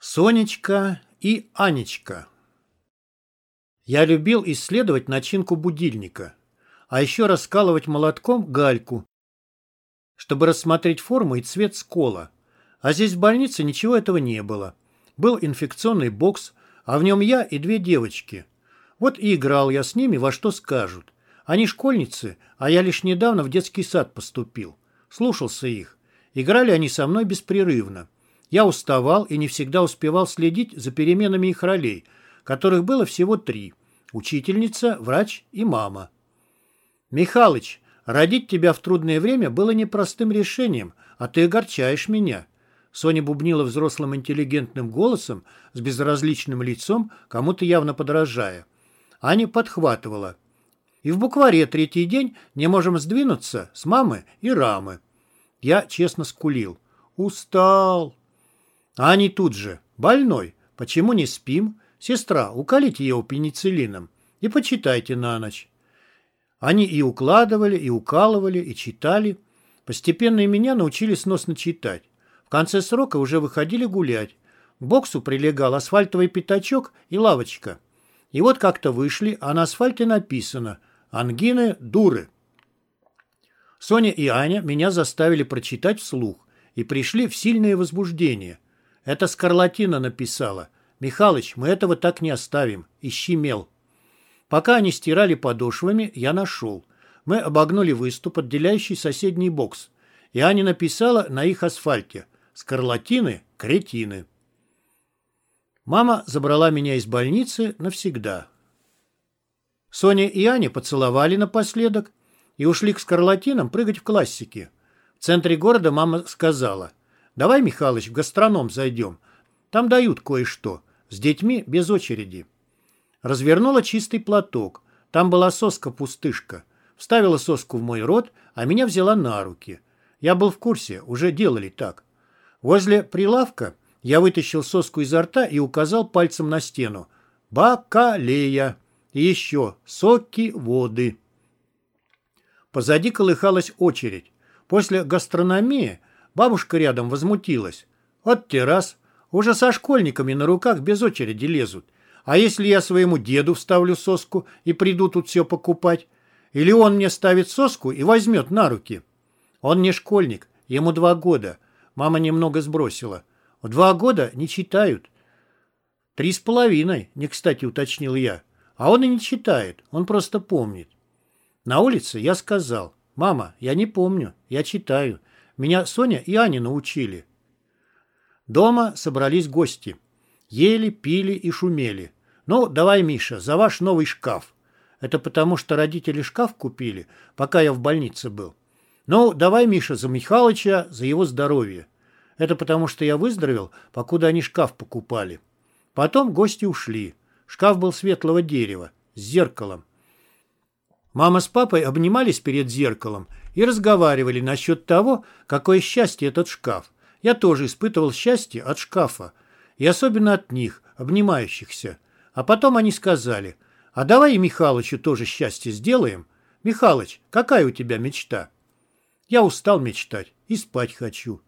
Сонечка и Анечка. Я любил исследовать начинку будильника, а еще раскалывать молотком гальку, чтобы рассмотреть форму и цвет скола. А здесь в больнице ничего этого не было. Был инфекционный бокс, а в нем я и две девочки. Вот и играл я с ними во что скажут. Они школьницы, а я лишь недавно в детский сад поступил. Слушался их. Играли они со мной беспрерывно. Я уставал и не всегда успевал следить за переменами их ролей, которых было всего три – учительница, врач и мама. «Михалыч, родить тебя в трудное время было непростым решением, а ты огорчаешь меня». Соня бубнила взрослым интеллигентным голосом с безразличным лицом, кому-то явно подражая. Аня подхватывала. «И в букваре третий день не можем сдвинуться с мамы и рамы». Я честно скулил. «Устал, а они тут же. Больной. Почему не спим? Сестра, уколите его пенициллином. И почитайте на ночь. Они и укладывали, и укалывали, и читали. Постепенно и меня научили сносно читать. В конце срока уже выходили гулять. К боксу прилегал асфальтовый пятачок и лавочка. И вот как-то вышли, а на асфальте написано «Ангины – дуры». Соня и Аня меня заставили прочитать вслух и пришли в сильное возбуждение – это Скарлатина написала. Михалыч, мы этого так не оставим. Ищи мел. Пока они стирали подошвами, я нашел. Мы обогнули выступ, отделяющий соседний бокс. И Аня написала на их асфальте. Скарлатины – кретины. Мама забрала меня из больницы навсегда. Соня и Аня поцеловали напоследок и ушли к скарлатинам прыгать в классике. В центре города мама сказала – Давай, Михалыч, в гастроном зайдем. Там дают кое-что. С детьми без очереди. Развернула чистый платок. Там была соска-пустышка. Вставила соску в мой рот, а меня взяла на руки. Я был в курсе, уже делали так. Возле прилавка я вытащил соску изо рта и указал пальцем на стену. Бакалея. И еще соки, воды. Позади колыхалась очередь. После гастрономии Бабушка рядом возмутилась. Вот те раз. Уже со школьниками на руках без очереди лезут. А если я своему деду вставлю соску и приду тут все покупать? Или он мне ставит соску и возьмет на руки? Он не школьник, ему два года. Мама немного сбросила. В два года не читают. Три с половиной, не кстати уточнил я. А он и не читает, он просто помнит. На улице я сказал, «Мама, я не помню, я читаю. Меня Соня и Аня научили. Дома собрались гости. Ели, пили и шумели. Ну, давай, Миша, за ваш новый шкаф. Это потому, что родители шкаф купили, пока я в больнице был. Ну, давай, Миша, за Михалыча, за его здоровье. Это потому, что я выздоровел, покуда они шкаф покупали. Потом гости ушли. Шкаф был светлого дерева, с зеркалом. Мама с папой обнимались перед зеркалом и разговаривали насчет того, какое счастье этот шкаф. Я тоже испытывал счастье от шкафа, и особенно от них, обнимающихся. А потом они сказали, а давай и Михалычу тоже счастье сделаем. Михалыч, какая у тебя мечта? Я устал мечтать и спать хочу.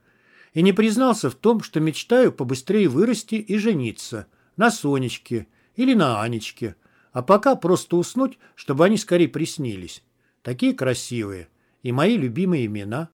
И не признался в том, что мечтаю побыстрее вырасти и жениться. На Сонечке или на Анечке. А пока просто уснуть, чтобы они скорее приснились. Такие красивые и мои любимые имена.